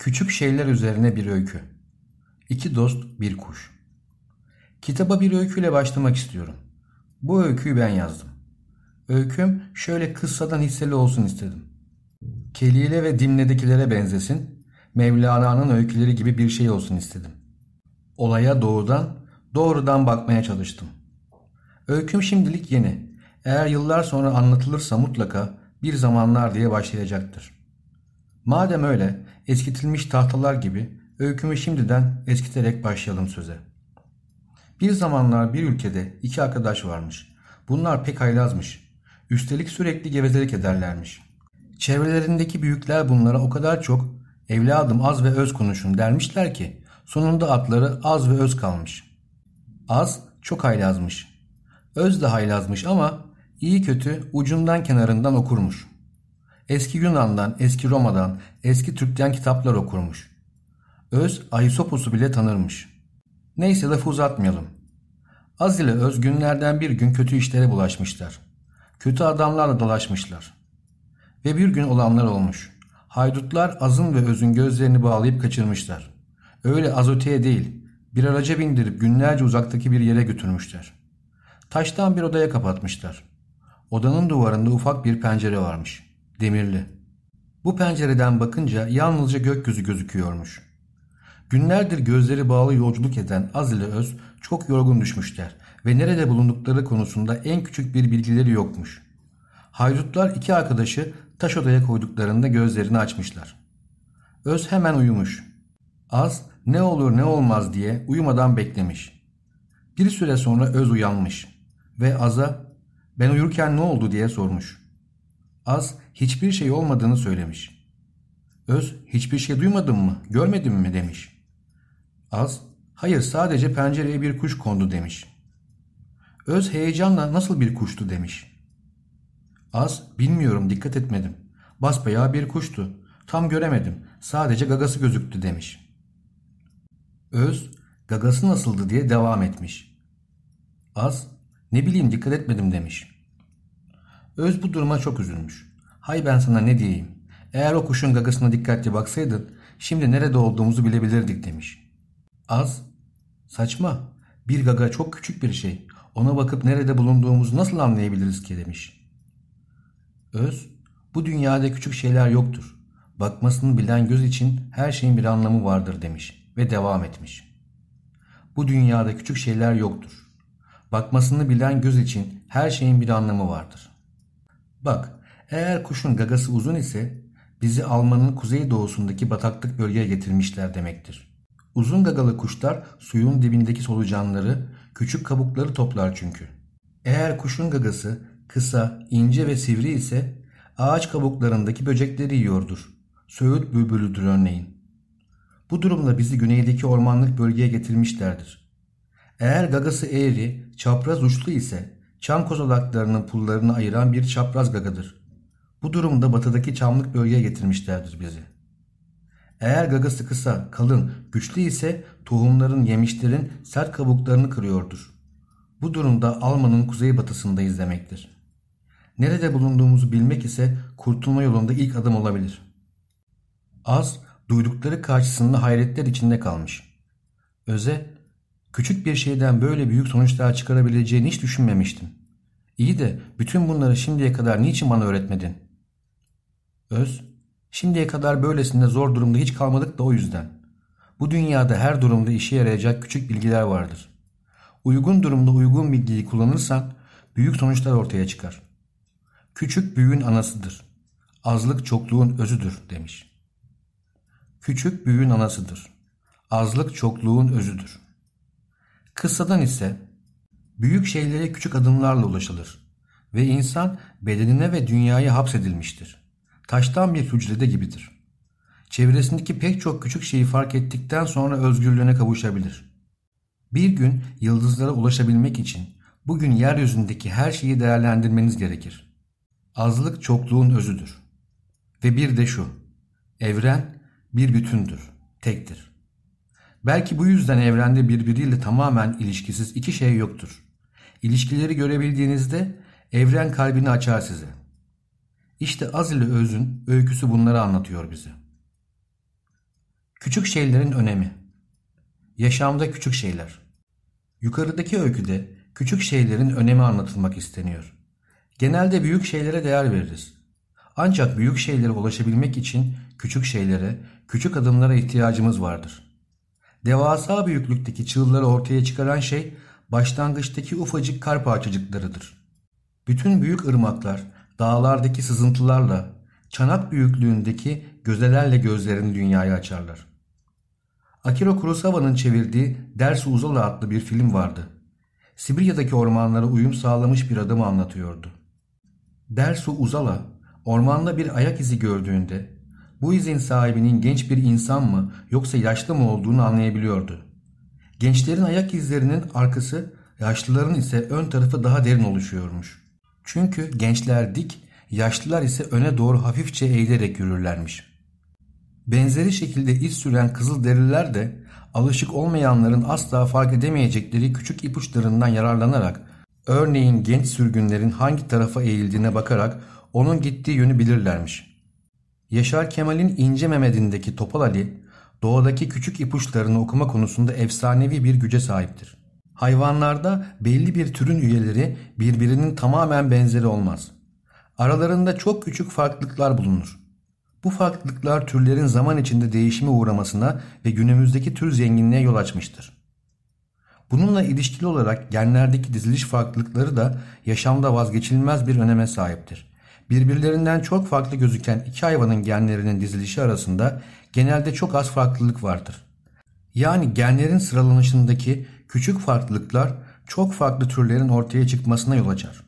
Küçük şeyler üzerine bir öykü. İki dost bir kuş. Kitaba bir öyküyle başlamak istiyorum. Bu öyküyü ben yazdım. Öyküm şöyle kıssadan hisseli olsun istedim. Kelile ve Dimne'dekilere benzesin, Mevlana'nın öyküleri gibi bir şey olsun istedim. Olaya doğrudan, doğrudan bakmaya çalıştım. Öyküm şimdilik yeni. Eğer yıllar sonra anlatılırsa mutlaka bir zamanlar diye başlayacaktır. Madem öyle eskitilmiş tahtalar gibi öykümü şimdiden eskiterek başlayalım söze. Bir zamanlar bir ülkede iki arkadaş varmış. Bunlar pek haylazmış. Üstelik sürekli gevezelik ederlermiş. Çevrelerindeki büyükler bunlara o kadar çok evladım az ve öz konuşun dermişler ki sonunda atları az ve öz kalmış. Az çok haylazmış. Öz de haylazmış ama iyi kötü ucundan kenarından okurmuş. Eski Yunan'dan, eski Roma'dan, eski Türk'ten kitaplar okurmuş. Öz Ayisopos'u bile tanırmış. Neyse lafı uzatmayalım. Az ile Öz günlerden bir gün kötü işlere bulaşmışlar. Kötü adamlarla dolaşmışlar. Ve bir gün olanlar olmuş. Haydutlar Az'ın ve Öz'ün gözlerini bağlayıp kaçırmışlar. Öyle az öteye değil, bir araca bindirip günlerce uzaktaki bir yere götürmüşler. Taştan bir odaya kapatmışlar. Odanın duvarında ufak bir pencere varmış. Demirli. Bu pencereden bakınca yalnızca gökyüzü gözüküyormuş. Günlerdir gözleri bağlı yolculuk eden Az ile Öz çok yorgun düşmüşler ve nerede bulundukları konusunda en küçük bir bilgileri yokmuş. Haydutlar iki arkadaşı taş odaya koyduklarında gözlerini açmışlar. Öz hemen uyumuş. Az ne olur ne olmaz diye uyumadan beklemiş. Bir süre sonra Öz uyanmış ve Az'a ben uyurken ne oldu diye sormuş. Az hiçbir şey olmadığını söylemiş. Öz hiçbir şey duymadın mı, görmedin mi demiş. Az hayır sadece pencereye bir kuş kondu demiş. Öz heyecanla nasıl bir kuştu demiş. Az bilmiyorum dikkat etmedim. Basbayağı bir kuştu. Tam göremedim. Sadece gagası gözüktü demiş. Öz gagası nasıldı diye devam etmiş. Az ne bileyim dikkat etmedim demiş. Öz bu duruma çok üzülmüş. Hay ben sana ne diyeyim. Eğer o kuşun gagasına dikkatli baksaydın şimdi nerede olduğumuzu bilebilirdik demiş. Az. Saçma. Bir gaga çok küçük bir şey. Ona bakıp nerede bulunduğumuzu nasıl anlayabiliriz ki demiş. Öz. Bu dünyada küçük şeyler yoktur. Bakmasını bilen göz için her şeyin bir anlamı vardır demiş ve devam etmiş. Bu dünyada küçük şeyler yoktur. Bakmasını bilen göz için her şeyin bir anlamı vardır. Bak, eğer kuşun gagası uzun ise bizi Alman'ın kuzeydoğusundaki bataklık bölgeye getirmişler demektir. Uzun gagalı kuşlar suyun dibindeki solucanları, küçük kabukları toplar çünkü. Eğer kuşun gagası kısa, ince ve sivri ise ağaç kabuklarındaki böcekleri yiyordur. Söğüt bülbülüdür örneğin. Bu durumda bizi güneydeki ormanlık bölgeye getirmişlerdir. Eğer gagası eğri, çapraz uçlu ise çam kozalaklarının pullarını ayıran bir çapraz gagadır. Bu durumda batıdaki çamlık bölgeye getirmişlerdir bizi. Eğer gagası kısa, kalın, güçlü ise tohumların, yemişlerin sert kabuklarını kırıyordur. Bu durumda Alman'ın kuzeybatısındayız demektir. Nerede bulunduğumuzu bilmek ise kurtulma yolunda ilk adım olabilir. Az, duydukları karşısında hayretler içinde kalmış. Öze, küçük bir şeyden böyle büyük sonuçlar çıkarabileceğini hiç düşünmemiştim. İyi de bütün bunları şimdiye kadar niçin bana öğretmedin? Öz, şimdiye kadar böylesinde zor durumda hiç kalmadık da o yüzden. Bu dünyada her durumda işe yarayacak küçük bilgiler vardır. Uygun durumda uygun bilgiyi kullanırsan büyük sonuçlar ortaya çıkar. Küçük büyüğün anasıdır. Azlık çokluğun özüdür demiş. Küçük büyüğün anasıdır. Azlık çokluğun özüdür. Kıssadan ise büyük şeylere küçük adımlarla ulaşılır ve insan bedenine ve dünyaya hapsedilmiştir. Taştan bir hücrede gibidir. Çevresindeki pek çok küçük şeyi fark ettikten sonra özgürlüğüne kavuşabilir. Bir gün yıldızlara ulaşabilmek için bugün yeryüzündeki her şeyi değerlendirmeniz gerekir. Azlık çokluğun özüdür. Ve bir de şu, evren bir bütündür, tektir. Belki bu yüzden evrende birbiriyle tamamen ilişkisiz iki şey yoktur. İlişkileri görebildiğinizde evren kalbini açar size. İşte az ile özün öyküsü bunları anlatıyor bize. Küçük şeylerin önemi. Yaşamda küçük şeyler. Yukarıdaki öyküde küçük şeylerin önemi anlatılmak isteniyor. Genelde büyük şeylere değer veririz. Ancak büyük şeylere ulaşabilmek için küçük şeylere, küçük adımlara ihtiyacımız vardır. Devasa büyüklükteki çığlıları ortaya çıkaran şey başlangıçtaki ufacık kar parçacıklarıdır. Bütün büyük ırmaklar dağlardaki sızıntılarla, çanak büyüklüğündeki gözelerle gözlerini dünyaya açarlar. Akira Kurosawa'nın çevirdiği Dersi Uzala adlı bir film vardı. Sibirya'daki ormanlara uyum sağlamış bir adamı anlatıyordu. Dersu Uzala, ormanda bir ayak izi gördüğünde bu izin sahibinin genç bir insan mı yoksa yaşlı mı olduğunu anlayabiliyordu. Gençlerin ayak izlerinin arkası, yaşlıların ise ön tarafı daha derin oluşuyormuş. Çünkü gençler dik, yaşlılar ise öne doğru hafifçe eğilerek yürürlermiş. Benzeri şekilde iz süren kızıl deriler de alışık olmayanların asla fark edemeyecekleri küçük ipuçlarından yararlanarak örneğin genç sürgünlerin hangi tarafa eğildiğine bakarak onun gittiği yönü bilirlermiş. Yaşar Kemal'in İnce Mehmet'indeki Topal Ali doğadaki küçük ipuçlarını okuma konusunda efsanevi bir güce sahiptir. Hayvanlarda belli bir türün üyeleri birbirinin tamamen benzeri olmaz. Aralarında çok küçük farklılıklar bulunur. Bu farklılıklar türlerin zaman içinde değişime uğramasına ve günümüzdeki tür zenginliğe yol açmıştır. Bununla ilişkili olarak genlerdeki diziliş farklılıkları da yaşamda vazgeçilmez bir öneme sahiptir. Birbirlerinden çok farklı gözüken iki hayvanın genlerinin dizilişi arasında genelde çok az farklılık vardır. Yani genlerin sıralanışındaki küçük farklılıklar çok farklı türlerin ortaya çıkmasına yol açar.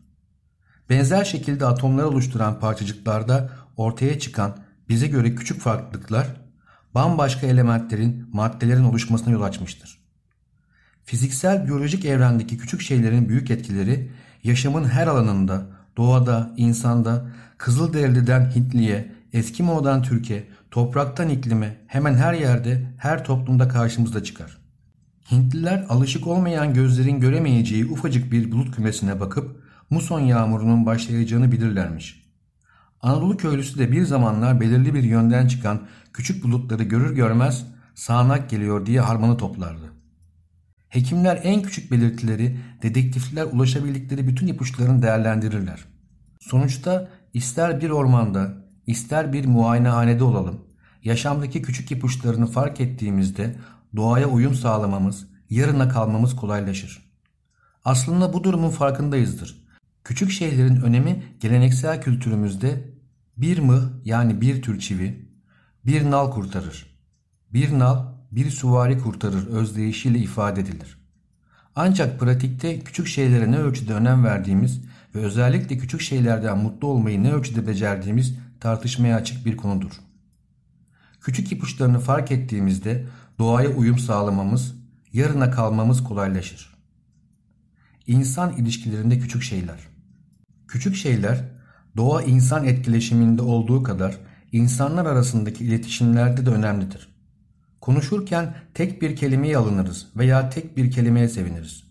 Benzer şekilde atomları oluşturan parçacıklarda ortaya çıkan bize göre küçük farklılıklar bambaşka elementlerin, maddelerin oluşmasına yol açmıştır. Fiziksel biyolojik evrendeki küçük şeylerin büyük etkileri yaşamın her alanında, doğada, insanda, Kızılderili'den Hintli'ye, Eskimo'dan Türkiye, topraktan iklime hemen her yerde, her toplumda karşımıza çıkar. Hintliler alışık olmayan gözlerin göremeyeceği ufacık bir bulut kümesine bakıp muson yağmurunun başlayacağını bilirlermiş. Anadolu köylüsü de bir zamanlar belirli bir yönden çıkan küçük bulutları görür görmez sağanak geliyor diye harmanı toplardı. Hekimler en küçük belirtileri, dedektifler ulaşabildikleri bütün ipuçlarını değerlendirirler. Sonuçta ister bir ormanda, ister bir muayenehanede olalım, yaşamdaki küçük ipuçlarını fark ettiğimizde doğaya uyum sağlamamız, yarına kalmamız kolaylaşır. Aslında bu durumun farkındayızdır. Küçük şeylerin önemi geleneksel kültürümüzde bir mıh yani bir tür çivi, bir nal kurtarır. Bir nal bir suvari kurtarır özdeyişiyle ifade edilir. Ancak pratikte küçük şeylere ne ölçüde önem verdiğimiz ve özellikle küçük şeylerden mutlu olmayı ne ölçüde becerdiğimiz tartışmaya açık bir konudur. Küçük ipuçlarını fark ettiğimizde doğaya uyum sağlamamız, yarına kalmamız kolaylaşır. İnsan ilişkilerinde küçük şeyler. Küçük şeyler doğa insan etkileşiminde olduğu kadar insanlar arasındaki iletişimlerde de önemlidir. Konuşurken tek bir kelimeye alınırız veya tek bir kelimeye seviniriz.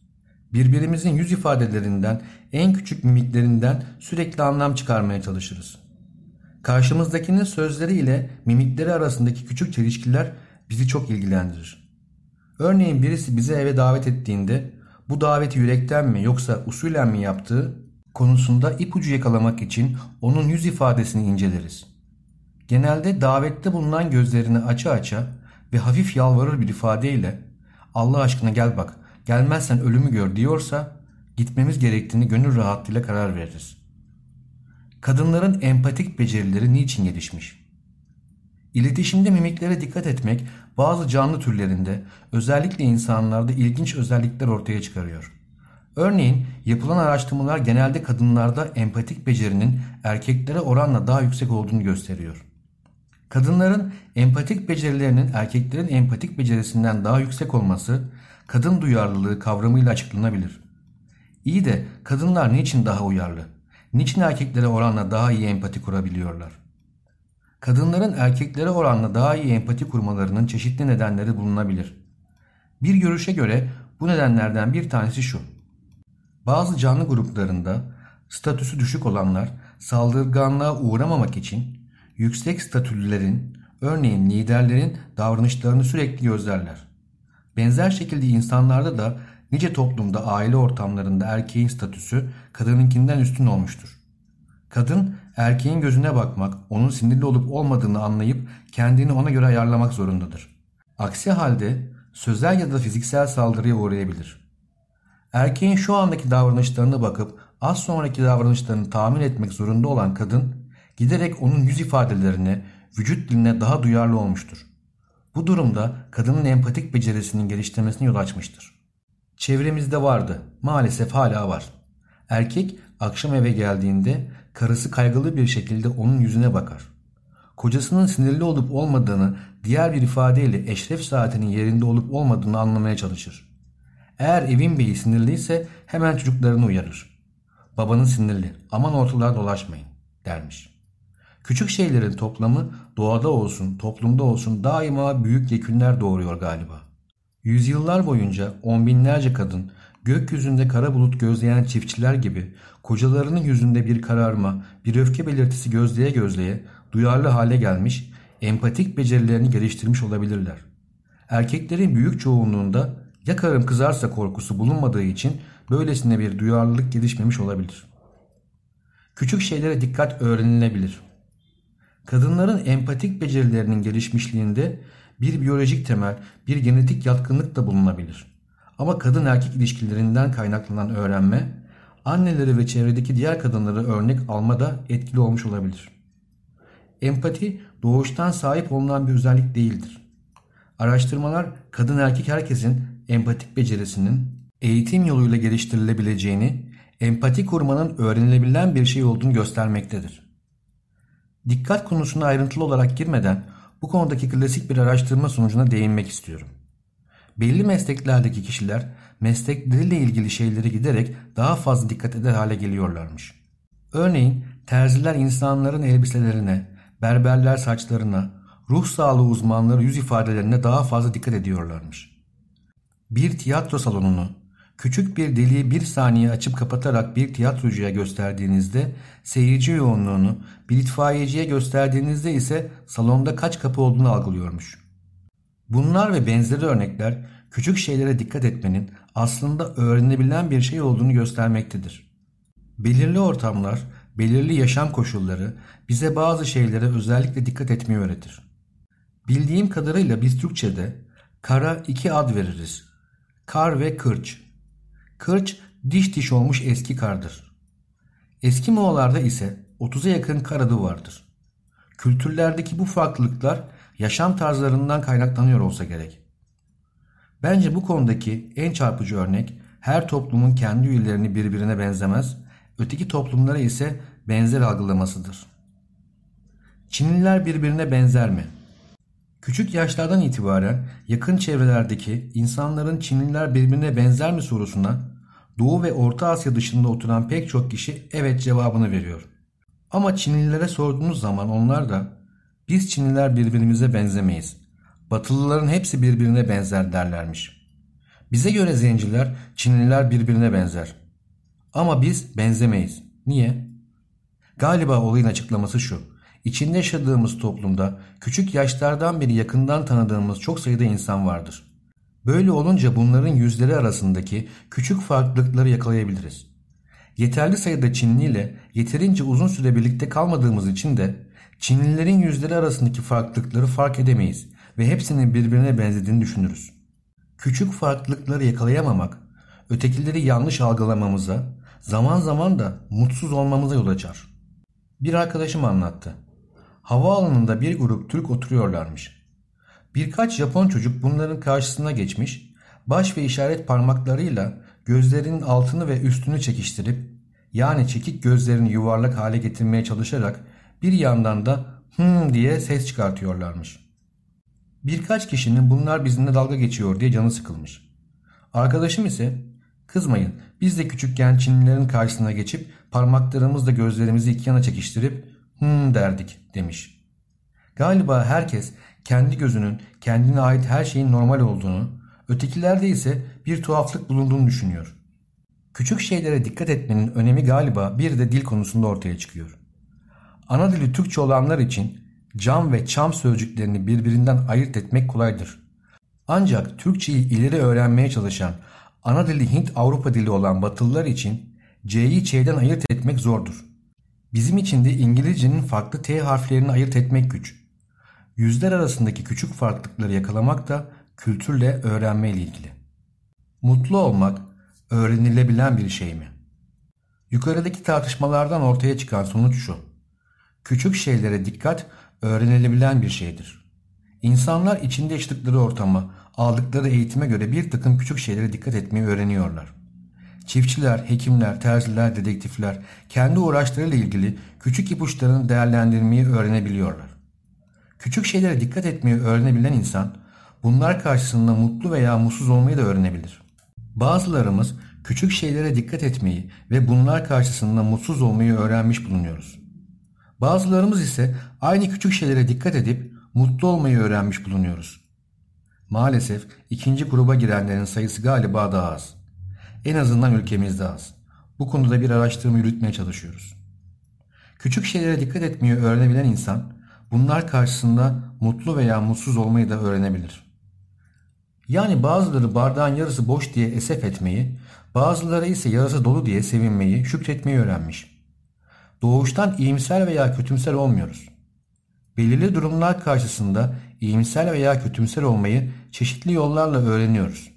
Birbirimizin yüz ifadelerinden, en küçük mimiklerinden sürekli anlam çıkarmaya çalışırız. Karşımızdakinin sözleri ile mimikleri arasındaki küçük çelişkiler bizi çok ilgilendirir. Örneğin birisi bizi eve davet ettiğinde bu daveti yürekten mi yoksa usulen mi yaptığı konusunda ipucu yakalamak için onun yüz ifadesini inceleriz. Genelde davette bulunan gözlerini aça aça ve hafif yalvarır bir ifadeyle Allah aşkına gel bak gelmezsen ölümü gör diyorsa gitmemiz gerektiğini gönül rahatlığıyla karar veririz. Kadınların empatik becerileri niçin gelişmiş? İletişimde mimiklere dikkat etmek bazı canlı türlerinde özellikle insanlarda ilginç özellikler ortaya çıkarıyor. Örneğin yapılan araştırmalar genelde kadınlarda empatik becerinin erkeklere oranla daha yüksek olduğunu gösteriyor. Kadınların empatik becerilerinin erkeklerin empatik becerisinden daha yüksek olması kadın duyarlılığı kavramıyla açıklanabilir. İyi de kadınlar niçin daha uyarlı? Niçin erkeklere oranla daha iyi empati kurabiliyorlar? Kadınların erkeklere oranla daha iyi empati kurmalarının çeşitli nedenleri bulunabilir. Bir görüşe göre bu nedenlerden bir tanesi şu. Bazı canlı gruplarında statüsü düşük olanlar saldırganlığa uğramamak için yüksek statülerin Örneğin liderlerin davranışlarını sürekli gözlerler. Benzer şekilde insanlarda da nice toplumda aile ortamlarında erkeğin statüsü kadınınkinden üstün olmuştur. Kadın erkeğin gözüne bakmak, onun sinirli olup olmadığını anlayıp kendini ona göre ayarlamak zorundadır. Aksi halde sözel ya da fiziksel saldırıya uğrayabilir. Erkeğin şu andaki davranışlarına bakıp az sonraki davranışlarını tahmin etmek zorunda olan kadın giderek onun yüz ifadelerine, vücut diline daha duyarlı olmuştur. Bu durumda kadının empatik becerisinin geliştirmesine yol açmıştır. Çevremizde vardı, maalesef hala var. Erkek akşam eve geldiğinde karısı kaygılı bir şekilde onun yüzüne bakar. Kocasının sinirli olup olmadığını diğer bir ifadeyle eşref saatinin yerinde olup olmadığını anlamaya çalışır. Eğer evin beyi sinirliyse hemen çocuklarını uyarır. Babanın sinirli aman ortalığa dolaşmayın dermiş. Küçük şeylerin toplamı doğada olsun toplumda olsun daima büyük yekünler doğuruyor galiba. Yüzyıllar boyunca on binlerce kadın gökyüzünde kara bulut gözleyen çiftçiler gibi kocalarının yüzünde bir kararma, bir öfke belirtisi gözleye gözleye duyarlı hale gelmiş, empatik becerilerini geliştirmiş olabilirler. Erkeklerin büyük çoğunluğunda ya karım kızarsa korkusu bulunmadığı için böylesine bir duyarlılık gelişmemiş olabilir. Küçük şeylere dikkat öğrenilebilir. Kadınların empatik becerilerinin gelişmişliğinde bir biyolojik temel, bir genetik yatkınlık da bulunabilir. Ama kadın erkek ilişkilerinden kaynaklanan öğrenme, anneleri ve çevredeki diğer kadınları örnek almada etkili olmuş olabilir. Empati doğuştan sahip olunan bir özellik değildir. Araştırmalar kadın erkek herkesin empatik becerisinin eğitim yoluyla geliştirilebileceğini, empati kurmanın öğrenilebilen bir şey olduğunu göstermektedir. Dikkat konusuna ayrıntılı olarak girmeden bu konudaki klasik bir araştırma sonucuna değinmek istiyorum. Belli mesleklerdeki kişiler meslekleriyle ilgili şeyleri giderek daha fazla dikkat eder hale geliyorlarmış. Örneğin terziler insanların elbiselerine, berberler saçlarına, ruh sağlığı uzmanları yüz ifadelerine daha fazla dikkat ediyorlarmış. Bir tiyatro salonunu küçük bir deliği bir saniye açıp kapatarak bir tiyatrocuya gösterdiğinizde seyirci yoğunluğunu, bir itfaiyeciye gösterdiğinizde ise salonda kaç kapı olduğunu algılıyormuş. Bunlar ve benzeri örnekler küçük şeylere dikkat etmenin aslında öğrenilebilen bir şey olduğunu göstermektedir. Belirli ortamlar, belirli yaşam koşulları bize bazı şeylere özellikle dikkat etmeyi öğretir. Bildiğim kadarıyla biz Türkçe'de kara iki ad veririz. Kar ve kırç. Kırç diş diş olmuş eski kardır. Eski Moğollarda ise 30'a yakın kar adı vardır. Kültürlerdeki bu farklılıklar yaşam tarzlarından kaynaklanıyor olsa gerek. Bence bu konudaki en çarpıcı örnek her toplumun kendi üyelerini birbirine benzemez, öteki toplumlara ise benzer algılamasıdır. Çinliler birbirine benzer mi? Küçük yaşlardan itibaren yakın çevrelerdeki insanların Çinliler birbirine benzer mi sorusuna Doğu ve Orta Asya dışında oturan pek çok kişi evet cevabını veriyor. Ama Çinlilere sorduğunuz zaman onlar da biz Çinliler birbirimize benzemeyiz. Batılıların hepsi birbirine benzer derlermiş. Bize göre zenciler Çinliler birbirine benzer. Ama biz benzemeyiz. Niye? Galiba olayın açıklaması şu. İçinde yaşadığımız toplumda küçük yaşlardan beri yakından tanıdığımız çok sayıda insan vardır. Böyle olunca bunların yüzleri arasındaki küçük farklılıkları yakalayabiliriz. Yeterli sayıda Çinli ile yeterince uzun süre birlikte kalmadığımız için de Çinlilerin yüzleri arasındaki farklılıkları fark edemeyiz ve hepsinin birbirine benzediğini düşünürüz. Küçük farklılıkları yakalayamamak, ötekileri yanlış algılamamıza, zaman zaman da mutsuz olmamıza yol açar. Bir arkadaşım anlattı. Havaalanında bir grup Türk oturuyorlarmış. Birkaç Japon çocuk bunların karşısına geçmiş, baş ve işaret parmaklarıyla gözlerinin altını ve üstünü çekiştirip, yani çekik gözlerini yuvarlak hale getirmeye çalışarak bir yandan da hım diye ses çıkartıyorlarmış. Birkaç kişinin bunlar bizimle dalga geçiyor diye canı sıkılmış. Arkadaşım ise kızmayın biz de küçükken Çinlilerin karşısına geçip parmaklarımızla gözlerimizi iki yana çekiştirip hım derdik demiş. Galiba herkes kendi gözünün kendine ait her şeyin normal olduğunu, ötekilerde ise bir tuhaflık bulunduğunu düşünüyor. Küçük şeylere dikkat etmenin önemi galiba bir de dil konusunda ortaya çıkıyor. Ana dili Türkçe olanlar için cam ve çam sözcüklerini birbirinden ayırt etmek kolaydır. Ancak Türkçeyi ileri öğrenmeye çalışan, ana dili Hint-Avrupa dili olan Batılılar için C'yi Ç'den ayırt etmek zordur. Bizim için de İngilizcenin farklı T harflerini ayırt etmek güç. Yüzler arasındaki küçük farklılıkları yakalamak da kültürle öğrenme ile ilgili. Mutlu olmak öğrenilebilen bir şey mi? Yukarıdaki tartışmalardan ortaya çıkan sonuç şu. Küçük şeylere dikkat öğrenilebilen bir şeydir. İnsanlar içinde yaşadıkları ortama, aldıkları eğitime göre bir takım küçük şeylere dikkat etmeyi öğreniyorlar. Çiftçiler, hekimler, terziler, dedektifler kendi uğraşlarıyla ilgili küçük ipuçlarını değerlendirmeyi öğrenebiliyorlar. Küçük şeylere dikkat etmeyi öğrenebilen insan bunlar karşısında mutlu veya mutsuz olmayı da öğrenebilir. Bazılarımız küçük şeylere dikkat etmeyi ve bunlar karşısında mutsuz olmayı öğrenmiş bulunuyoruz. Bazılarımız ise aynı küçük şeylere dikkat edip mutlu olmayı öğrenmiş bulunuyoruz. Maalesef ikinci gruba girenlerin sayısı galiba daha az. En azından ülkemizde az. Bu konuda bir araştırma yürütmeye çalışıyoruz. Küçük şeylere dikkat etmeyi öğrenebilen insan bunlar karşısında mutlu veya mutsuz olmayı da öğrenebilir. Yani bazıları bardağın yarısı boş diye esef etmeyi, bazıları ise yarısı dolu diye sevinmeyi, şükretmeyi öğrenmiş. Doğuştan iyimser veya kötümser olmuyoruz. Belirli durumlar karşısında iyimser veya kötümser olmayı çeşitli yollarla öğreniyoruz.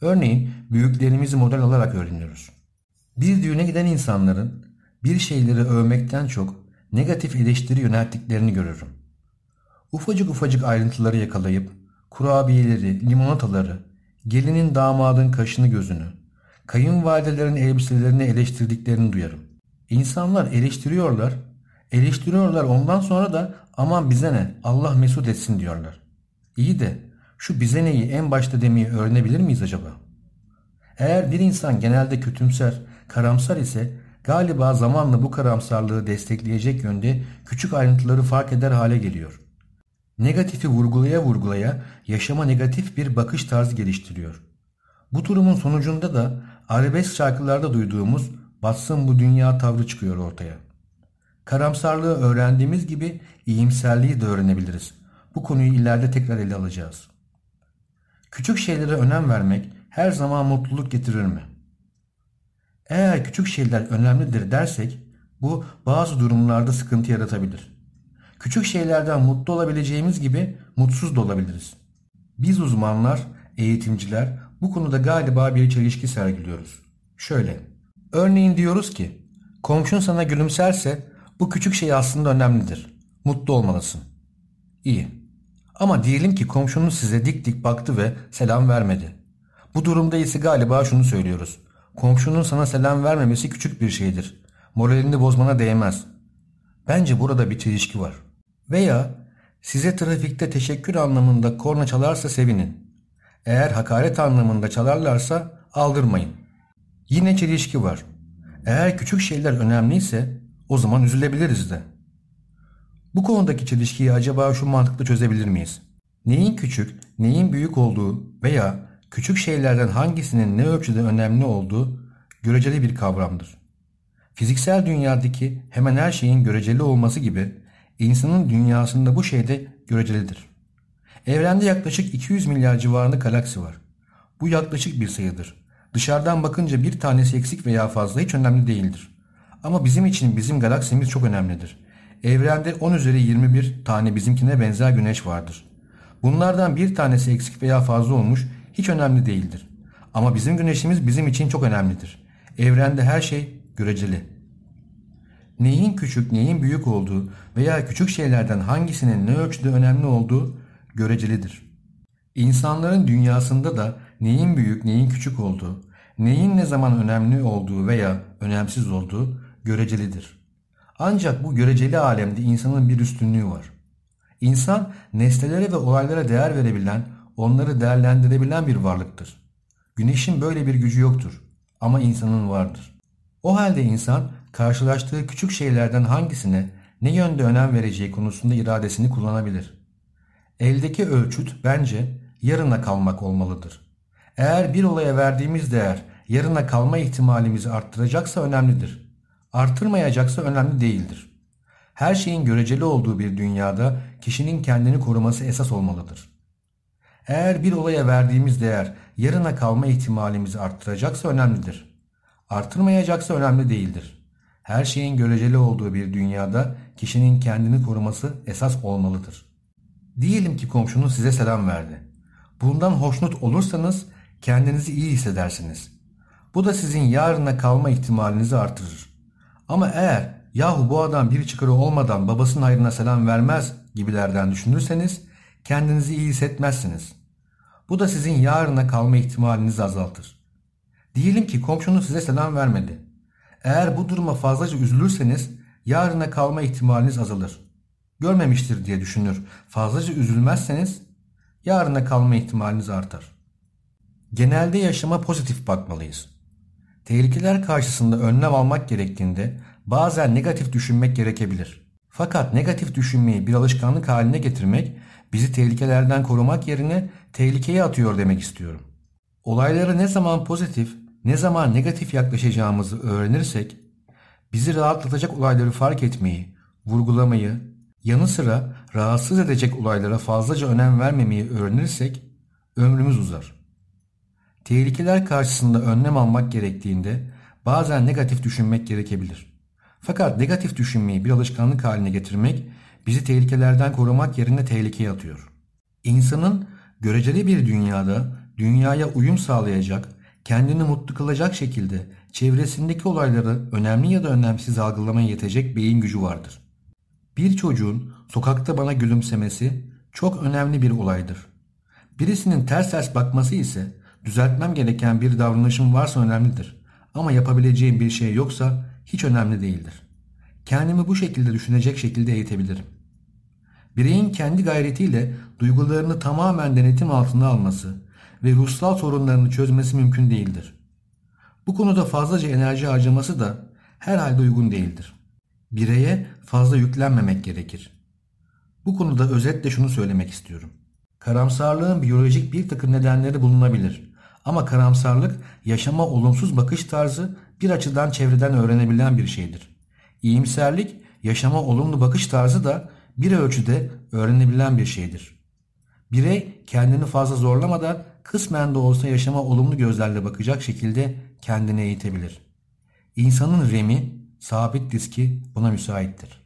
Örneğin büyüklerimizi model alarak öğreniyoruz. Bir düğüne giden insanların bir şeyleri övmekten çok negatif eleştiri yönelttiklerini görürüm. Ufacık ufacık ayrıntıları yakalayıp kurabiyeleri, limonataları, gelinin damadın kaşını gözünü, kayınvalidelerin elbiselerini eleştirdiklerini duyarım. İnsanlar eleştiriyorlar, eleştiriyorlar ondan sonra da aman bize ne Allah mesut etsin diyorlar. İyi de şu bize neyi en başta demeyi öğrenebilir miyiz acaba? Eğer bir insan genelde kötümser, karamsar ise galiba zamanla bu karamsarlığı destekleyecek yönde küçük ayrıntıları fark eder hale geliyor. Negatifi vurgulaya vurgulaya yaşama negatif bir bakış tarzı geliştiriyor. Bu durumun sonucunda da arabesk şarkılarda duyduğumuz batsın bu dünya tavrı çıkıyor ortaya. Karamsarlığı öğrendiğimiz gibi iyimserliği de öğrenebiliriz. Bu konuyu ileride tekrar ele alacağız. Küçük şeylere önem vermek her zaman mutluluk getirir mi? Eğer küçük şeyler önemlidir dersek bu bazı durumlarda sıkıntı yaratabilir. Küçük şeylerden mutlu olabileceğimiz gibi mutsuz da olabiliriz. Biz uzmanlar, eğitimciler bu konuda galiba bir çelişki sergiliyoruz. Şöyle, örneğin diyoruz ki komşun sana gülümserse bu küçük şey aslında önemlidir. Mutlu olmalısın. İyi. Ama diyelim ki komşunuz size dik dik baktı ve selam vermedi. Bu durumda ise galiba şunu söylüyoruz. Komşunun sana selam vermemesi küçük bir şeydir. Moralini bozmana değmez. Bence burada bir çelişki var. Veya size trafikte teşekkür anlamında korna çalarsa sevinin. Eğer hakaret anlamında çalarlarsa aldırmayın. Yine çelişki var. Eğer küçük şeyler önemliyse o zaman üzülebiliriz de. Bu konudaki çelişkiyi acaba şu mantıkla çözebilir miyiz? Neyin küçük, neyin büyük olduğu veya küçük şeylerden hangisinin ne ölçüde önemli olduğu göreceli bir kavramdır. Fiziksel dünyadaki hemen her şeyin göreceli olması gibi insanın dünyasında bu şey de görecelidir. Evrende yaklaşık 200 milyar civarında galaksi var. Bu yaklaşık bir sayıdır. Dışarıdan bakınca bir tanesi eksik veya fazla hiç önemli değildir. Ama bizim için bizim galaksimiz çok önemlidir. Evrende 10 üzeri 21 tane bizimkine benzer güneş vardır. Bunlardan bir tanesi eksik veya fazla olmuş hiç önemli değildir. Ama bizim güneşimiz bizim için çok önemlidir. Evrende her şey göreceli. Neyin küçük neyin büyük olduğu veya küçük şeylerden hangisinin ne ölçüde önemli olduğu görecelidir. İnsanların dünyasında da neyin büyük neyin küçük olduğu, neyin ne zaman önemli olduğu veya önemsiz olduğu görecelidir. Ancak bu göreceli alemde insanın bir üstünlüğü var. İnsan nesnelere ve olaylara değer verebilen, onları değerlendirebilen bir varlıktır. Güneşin böyle bir gücü yoktur ama insanın vardır. O halde insan karşılaştığı küçük şeylerden hangisine ne yönde önem vereceği konusunda iradesini kullanabilir. Eldeki ölçüt bence yarına kalmak olmalıdır. Eğer bir olaya verdiğimiz değer yarına kalma ihtimalimizi arttıracaksa önemlidir. Artırmayacaksa önemli değildir. Her şeyin göreceli olduğu bir dünyada kişinin kendini koruması esas olmalıdır. Eğer bir olaya verdiğimiz değer yarına kalma ihtimalimizi arttıracaksa önemlidir. Artırmayacaksa önemli değildir. Her şeyin göreceli olduğu bir dünyada kişinin kendini koruması esas olmalıdır. Diyelim ki komşunuz size selam verdi. Bundan hoşnut olursanız kendinizi iyi hissedersiniz. Bu da sizin yarına kalma ihtimalinizi artırır. Ama eğer yahu bu adam bir çıkarı olmadan babasının hayrına selam vermez gibilerden düşünürseniz kendinizi iyi hissetmezsiniz. Bu da sizin yarına kalma ihtimalinizi azaltır. Diyelim ki komşunuz size selam vermedi. Eğer bu duruma fazlaca üzülürseniz yarına kalma ihtimaliniz azalır. Görmemiştir diye düşünür. Fazlaca üzülmezseniz yarına kalma ihtimaliniz artar. Genelde yaşama pozitif bakmalıyız. Tehlikeler karşısında önlem almak gerektiğinde bazen negatif düşünmek gerekebilir. Fakat negatif düşünmeyi bir alışkanlık haline getirmek bizi tehlikelerden korumak yerine tehlikeye atıyor demek istiyorum. Olaylara ne zaman pozitif, ne zaman negatif yaklaşacağımızı öğrenirsek, bizi rahatlatacak olayları fark etmeyi, vurgulamayı, yanı sıra rahatsız edecek olaylara fazlaca önem vermemeyi öğrenirsek ömrümüz uzar. Tehlikeler karşısında önlem almak gerektiğinde bazen negatif düşünmek gerekebilir. Fakat negatif düşünmeyi bir alışkanlık haline getirmek bizi tehlikelerden korumak yerine tehlikeye atıyor. İnsanın göreceli bir dünyada dünyaya uyum sağlayacak, kendini mutlu kılacak şekilde çevresindeki olayları önemli ya da önemsiz algılamaya yetecek beyin gücü vardır. Bir çocuğun sokakta bana gülümsemesi çok önemli bir olaydır. Birisinin ters ters bakması ise düzeltmem gereken bir davranışım varsa önemlidir. Ama yapabileceğim bir şey yoksa hiç önemli değildir. Kendimi bu şekilde düşünecek şekilde eğitebilirim. Bireyin kendi gayretiyle duygularını tamamen denetim altına alması ve ruhsal sorunlarını çözmesi mümkün değildir. Bu konuda fazlaca enerji harcaması da herhalde uygun değildir. Bireye fazla yüklenmemek gerekir. Bu konuda özetle şunu söylemek istiyorum. Karamsarlığın biyolojik bir takım nedenleri bulunabilir. Ama karamsarlık yaşama olumsuz bakış tarzı bir açıdan çevreden öğrenebilen bir şeydir. İyimserlik yaşama olumlu bakış tarzı da bir ölçüde öğrenebilen bir şeydir. Birey kendini fazla zorlamadan kısmen de olsa yaşama olumlu gözlerle bakacak şekilde kendini eğitebilir. İnsanın remi, sabit diski buna müsaittir.